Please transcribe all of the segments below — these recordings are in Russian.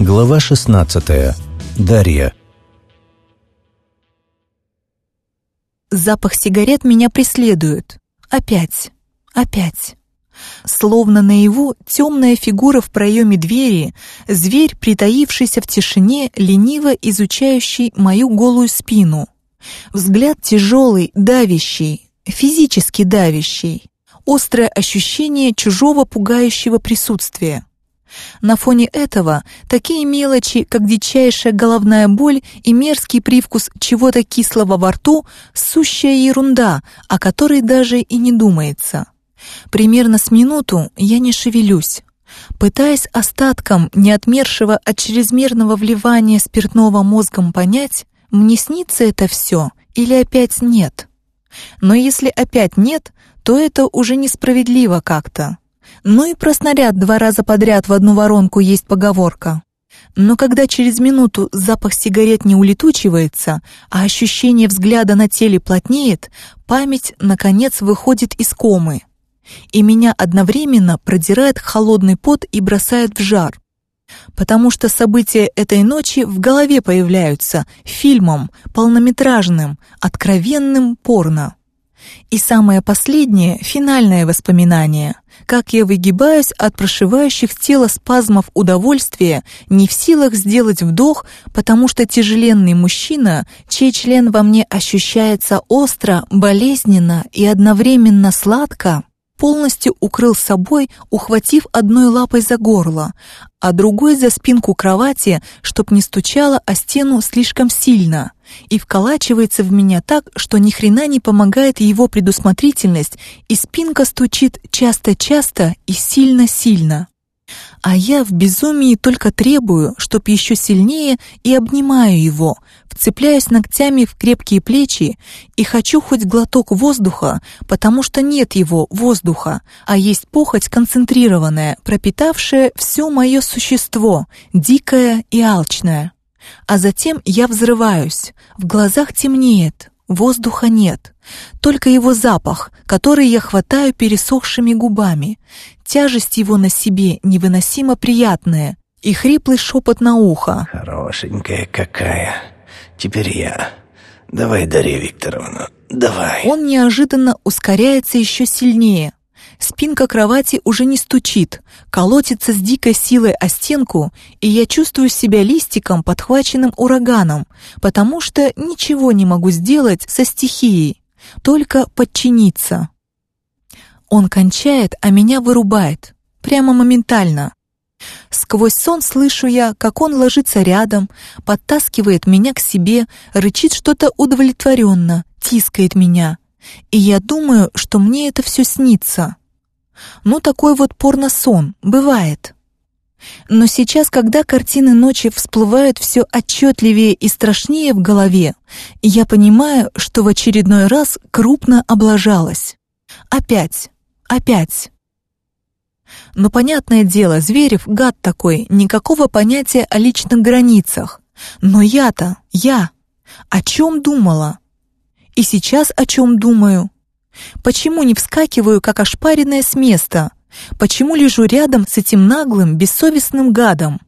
Глава 16. Дарья. Запах сигарет меня преследует. Опять. Опять. Словно наяву темная фигура в проеме двери, зверь, притаившийся в тишине, лениво изучающий мою голую спину. Взгляд тяжелый, давящий, физически давящий. Острое ощущение чужого пугающего присутствия. На фоне этого такие мелочи, как дичайшая головная боль и мерзкий привкус чего-то кислого во рту, сущая ерунда, о которой даже и не думается. Примерно с минуту я не шевелюсь, пытаясь остатком неотмершего от чрезмерного вливания спиртного мозгом понять, мне снится это все или опять нет. Но если опять нет, то это уже несправедливо как-то. Ну и про снаряд два раза подряд в одну воронку есть поговорка. Но когда через минуту запах сигарет не улетучивается, а ощущение взгляда на теле плотнеет, память, наконец, выходит из комы. И меня одновременно продирает холодный пот и бросает в жар. Потому что события этой ночи в голове появляются фильмом, полнометражным, откровенным порно. И самое последнее, финальное воспоминание, как я выгибаюсь от прошивающих тело спазмов удовольствия, не в силах сделать вдох, потому что тяжеленный мужчина, чей член во мне ощущается остро, болезненно и одновременно сладко, полностью укрыл собой, ухватив одной лапой за горло, а другой за спинку кровати, чтоб не стучало о стену слишком сильно, и вколачивается в меня так, что ни хрена не помогает его предусмотрительность, и спинка стучит часто-часто и сильно-сильно. А я в безумии только требую, чтоб еще сильнее, и обнимаю его, вцепляюсь ногтями в крепкие плечи и хочу хоть глоток воздуха, потому что нет его воздуха, а есть похоть концентрированная, пропитавшая все мое существо, дикое и алчное. А затем я взрываюсь, в глазах темнеет, воздуха нет, только его запах, который я хватаю пересохшими губами, тяжесть его на себе невыносимо приятная и хриплый шепот на ухо. «Хорошенькая какая! Теперь я. Давай, Дарья Викторовна, давай!» Он неожиданно ускоряется еще сильнее. Спинка кровати уже не стучит, колотится с дикой силой о стенку, и я чувствую себя листиком, подхваченным ураганом, потому что ничего не могу сделать со стихией, только подчиниться. Он кончает, а меня вырубает. Прямо моментально. Сквозь сон слышу я, как он ложится рядом, подтаскивает меня к себе, рычит что-то удовлетворенно, тискает меня. И я думаю, что мне это все снится. Ну, такой вот порно-сон, бывает. Но сейчас, когда картины ночи всплывают все отчетливее и страшнее в голове, я понимаю, что в очередной раз крупно облажалась. Опять. Опять. Но понятное дело, Зверев, гад такой, никакого понятия о личных границах. Но я-то, я, о чем думала? И сейчас о чем думаю? Почему не вскакиваю, как ошпаренная с места? Почему лежу рядом с этим наглым, бессовестным гадом?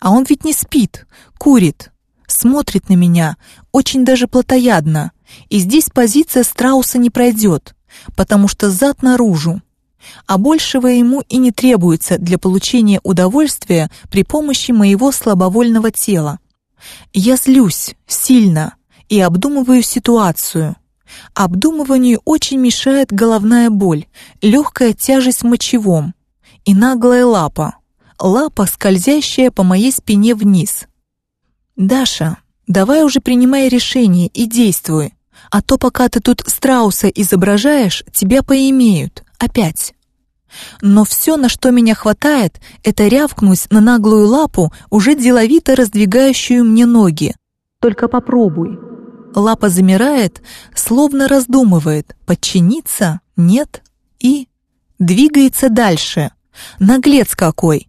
А он ведь не спит, курит, смотрит на меня, очень даже плотоядно. И здесь позиция страуса не пройдет потому что зад наружу, а большего ему и не требуется для получения удовольствия при помощи моего слабовольного тела. Я злюсь сильно и обдумываю ситуацию. Обдумыванию очень мешает головная боль, легкая тяжесть в мочевом и наглая лапа, лапа, скользящая по моей спине вниз. «Даша, давай уже принимай решение и действуй а то пока ты тут страуса изображаешь, тебя поимеют. Опять. Но все, на что меня хватает, это рявкнуть на наглую лапу, уже деловито раздвигающую мне ноги. Только попробуй. Лапа замирает, словно раздумывает, подчиниться, нет, и двигается дальше. Наглец какой!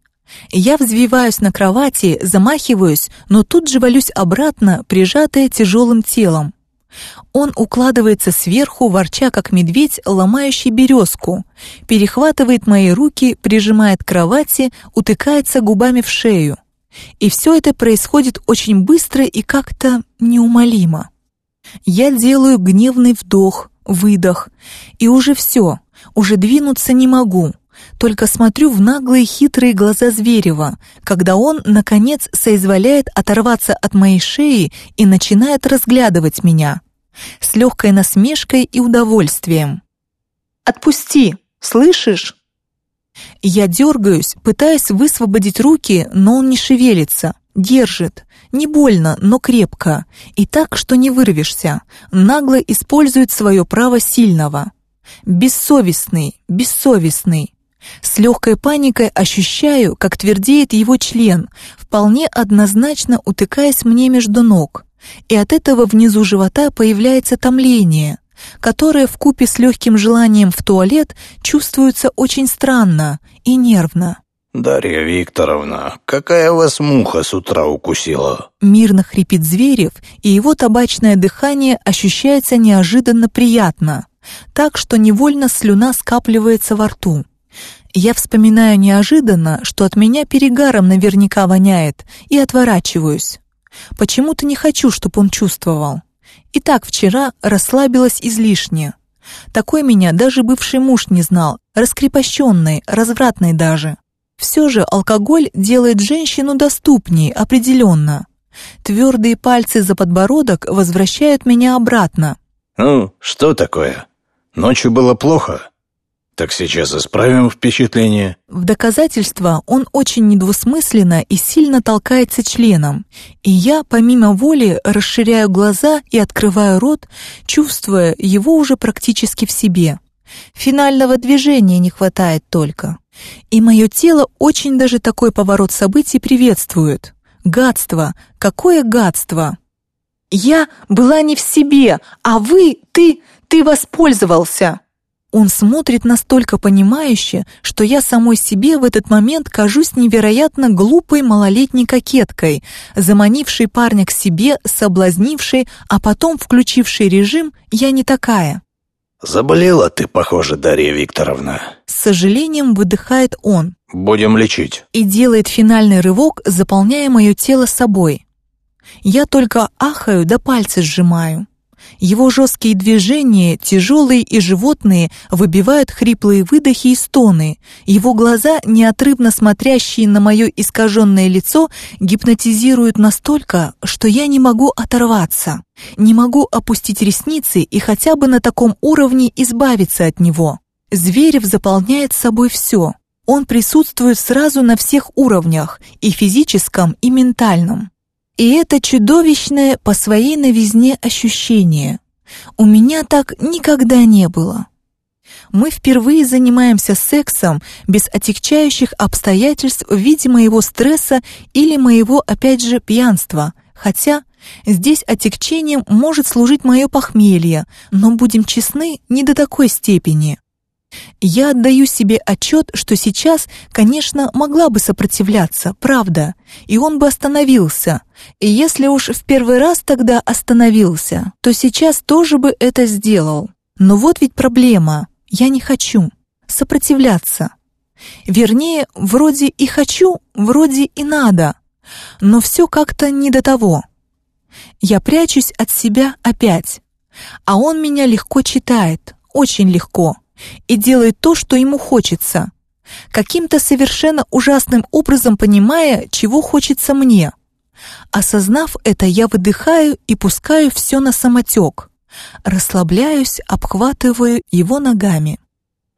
Я взвиваюсь на кровати, замахиваюсь, но тут же валюсь обратно, прижатая тяжелым телом. Он укладывается сверху, ворча как медведь, ломающий березку, перехватывает мои руки, прижимает к кровати, утыкается губами в шею. И все это происходит очень быстро и как-то неумолимо. Я делаю гневный вдох, выдох, и уже все, уже двинуться не могу. Только смотрю в наглые хитрые глаза Зверева, когда он, наконец, соизволяет оторваться от моей шеи и начинает разглядывать меня. С легкой насмешкой и удовольствием. «Отпусти, слышишь?» Я дергаюсь, пытаясь высвободить руки, но он не шевелится, держит. Не больно, но крепко. И так, что не вырвешься. Нагло использует свое право сильного. Бессовестный, бессовестный. С легкой паникой ощущаю, как твердеет его член, вполне однозначно утыкаясь мне между ног. И от этого внизу живота появляется томление, которое в купе с легким желанием в туалет чувствуется очень странно и нервно. «Дарья Викторовна, какая вас муха с утра укусила?» Мирно хрипит Зверев, и его табачное дыхание ощущается неожиданно приятно, так что невольно слюна скапливается во рту. Я вспоминаю неожиданно, что от меня перегаром наверняка воняет, и отворачиваюсь. Почему-то не хочу, чтобы он чувствовал. И так вчера расслабилась излишне. Такой меня даже бывший муж не знал, раскрепощенный, развратный даже. Все же алкоголь делает женщину доступнее, определенно. Твердые пальцы за подбородок возвращают меня обратно. «Ну, что такое? Ночью было плохо?» Так сейчас исправим впечатление. В доказательство он очень недвусмысленно и сильно толкается членом, и я, помимо воли, расширяю глаза и открываю рот, чувствуя его уже практически в себе. Финального движения не хватает только. И мое тело очень даже такой поворот событий приветствует. Гадство! Какое гадство! Я была не в себе, а вы, ты, ты воспользовался. Он смотрит настолько понимающе, что я самой себе в этот момент кажусь невероятно глупой малолетней кокеткой, заманившей парня к себе, соблазнившей, а потом включившей режим «я не такая». «Заболела ты, похоже, Дарья Викторовна». С сожалением выдыхает он. «Будем лечить». И делает финальный рывок, заполняя мое тело собой. Я только ахаю да пальцы сжимаю. Его жесткие движения, тяжелые и животные, выбивают хриплые выдохи и стоны. Его глаза, неотрывно смотрящие на мое искаженное лицо, гипнотизируют настолько, что я не могу оторваться. Не могу опустить ресницы и хотя бы на таком уровне избавиться от него. Зверев заполняет собой все. Он присутствует сразу на всех уровнях, и физическом, и ментальном. И это чудовищное по своей новизне ощущение. У меня так никогда не было. Мы впервые занимаемся сексом без отягчающих обстоятельств в виде моего стресса или моего, опять же, пьянства. Хотя здесь отягчением может служить мое похмелье, но, будем честны, не до такой степени. Я отдаю себе отчет, что сейчас, конечно, могла бы сопротивляться, правда, и он бы остановился. И если уж в первый раз тогда остановился, то сейчас тоже бы это сделал. Но вот ведь проблема. Я не хочу сопротивляться. Вернее, вроде и хочу, вроде и надо. Но все как-то не до того. Я прячусь от себя опять. А он меня легко читает, очень легко и делает то, что ему хочется, каким-то совершенно ужасным образом понимая, чего хочется мне. Осознав это, я выдыхаю и пускаю все на самотек. Расслабляюсь, обхватываю его ногами.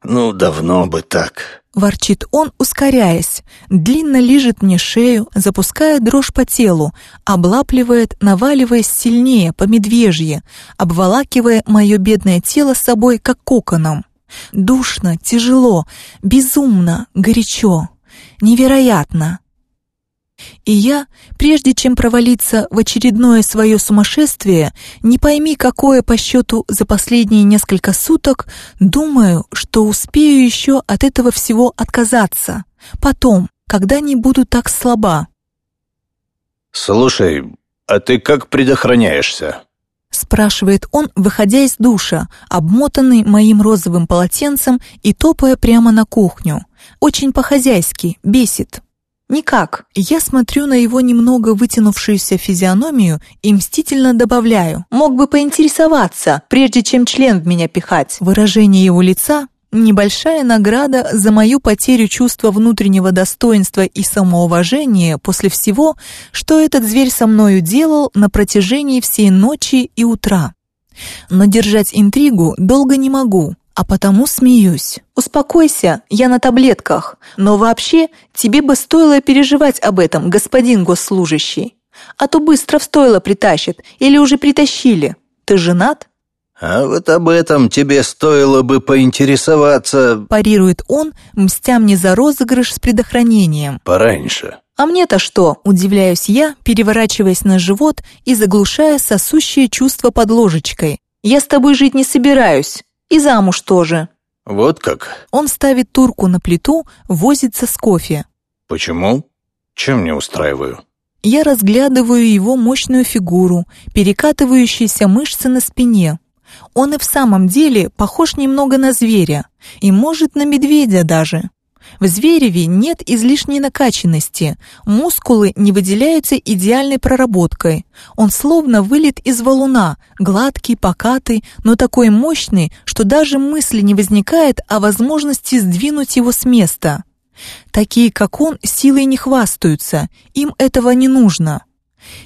«Ну, давно бы так», — ворчит он, ускоряясь, длинно лижет мне шею, запуская дрожь по телу, облапливает, наваливаясь сильнее, по медвежье, обволакивая мое бедное тело собой, как коконом. Душно, тяжело, безумно, горячо, невероятно. И я, прежде чем провалиться в очередное свое сумасшествие, не пойми какое по счету за последние несколько суток, думаю, что успею еще от этого всего отказаться. Потом, когда не буду так слаба. «Слушай, а ты как предохраняешься?» Спрашивает он, выходя из душа, обмотанный моим розовым полотенцем и топая прямо на кухню. Очень по-хозяйски, бесит. Никак. Я смотрю на его немного вытянувшуюся физиономию и мстительно добавляю. Мог бы поинтересоваться, прежде чем член в меня пихать. Выражение его лица – небольшая награда за мою потерю чувства внутреннего достоинства и самоуважения после всего, что этот зверь со мною делал на протяжении всей ночи и утра. Но держать интригу долго не могу, а потому смеюсь. Успокойся, я на таблетках. Но вообще, тебе бы стоило переживать об этом, господин госслужащий. А то быстро в стойло притащат или уже притащили. Ты женат? А вот об этом тебе стоило бы поинтересоваться... Парирует он, мстя мне за розыгрыш с предохранением. Пораньше. А мне-то что? Удивляюсь я, переворачиваясь на живот и заглушая сосущее чувство под ложечкой. Я с тобой жить не собираюсь. И замуж тоже. Вот как? Он ставит турку на плиту, возится с кофе. Почему? Чем не устраиваю? Я разглядываю его мощную фигуру, перекатывающиеся мышцы на спине. Он и в самом деле похож немного на зверя, и может на медведя даже. В Звереве нет излишней накачанности, мускулы не выделяются идеальной проработкой. Он словно вылет из валуна, гладкий, покатый, но такой мощный, что даже мысли не возникает о возможности сдвинуть его с места. Такие, как он, силой не хвастаются, им этого не нужно.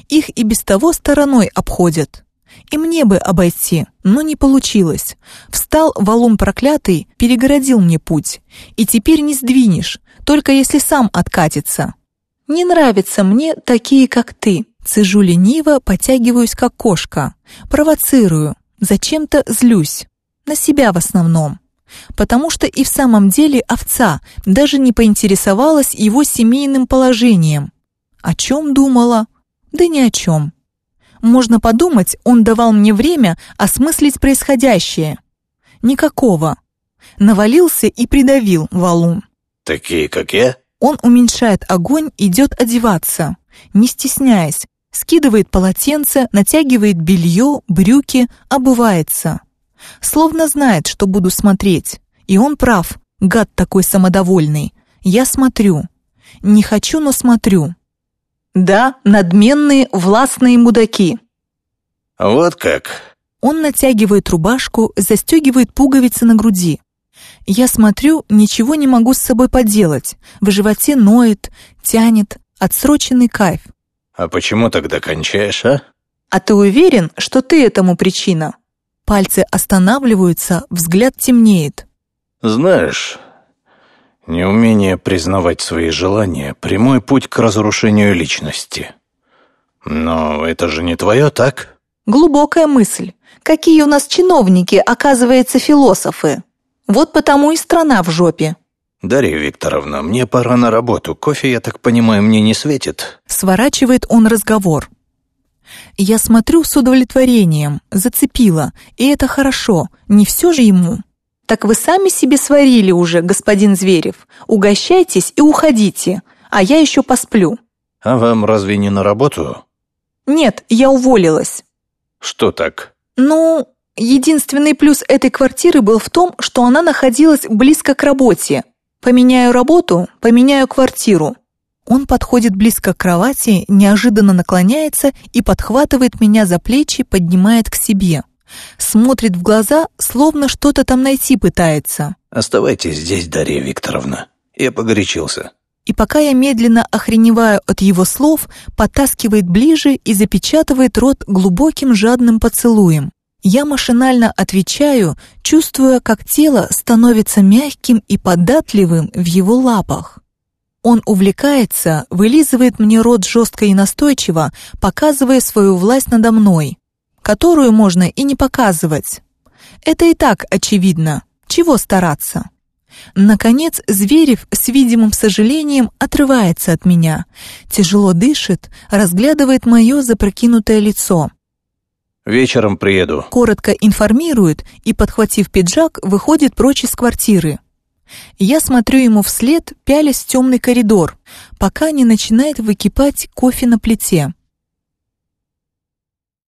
Их и без того стороной обходят. И мне бы обойти, но не получилось. Встал валун проклятый, перегородил мне путь. И теперь не сдвинешь, только если сам откатится. Не нравятся мне такие, как ты. Цежу лениво, потягиваюсь, как кошка. Провоцирую, зачем-то злюсь. На себя в основном. Потому что и в самом деле овца даже не поинтересовалась его семейным положением. О чем думала? Да ни о чем. Можно подумать, он давал мне время осмыслить происходящее. Никакого. Навалился и придавил валун. Такие, как я? Он уменьшает огонь, идет одеваться, не стесняясь, скидывает полотенце, натягивает белье, брюки, обувается. Словно знает, что буду смотреть. И он прав, гад такой самодовольный. Я смотрю. Не хочу, но смотрю. Да, надменные, властные мудаки. Вот как. Он натягивает рубашку, застегивает пуговицы на груди. Я смотрю, ничего не могу с собой поделать. В животе ноет, тянет, отсроченный кайф. А почему тогда кончаешь, а? А ты уверен, что ты этому причина? Пальцы останавливаются, взгляд темнеет. Знаешь, Неумение признавать свои желания – прямой путь к разрушению личности. Но это же не твое, так? Глубокая мысль. Какие у нас чиновники, оказывается, философы. Вот потому и страна в жопе. Дарья Викторовна, мне пора на работу. Кофе, я так понимаю, мне не светит. Сворачивает он разговор. Я смотрю с удовлетворением, зацепила, и это хорошо, не все же ему. «Так вы сами себе сварили уже, господин Зверев. Угощайтесь и уходите, а я еще посплю». «А вам разве не на работу?» «Нет, я уволилась». «Что так?» «Ну, единственный плюс этой квартиры был в том, что она находилась близко к работе. Поменяю работу, поменяю квартиру». Он подходит близко к кровати, неожиданно наклоняется и подхватывает меня за плечи, поднимает к себе смотрит в глаза, словно что-то там найти пытается. «Оставайтесь здесь, Дарья Викторовна. Я погорячился». И пока я медленно охреневаю от его слов, подтаскивает ближе и запечатывает рот глубоким жадным поцелуем. Я машинально отвечаю, чувствуя, как тело становится мягким и податливым в его лапах. Он увлекается, вылизывает мне рот жестко и настойчиво, показывая свою власть надо мной которую можно и не показывать. Это и так очевидно. Чего стараться? Наконец, Зверев с видимым сожалением отрывается от меня, тяжело дышит, разглядывает мое запрокинутое лицо. «Вечером приеду», — коротко информирует и, подхватив пиджак, выходит прочь из квартиры. Я смотрю ему вслед, пялясь в темный коридор, пока не начинает выкипать кофе на плите.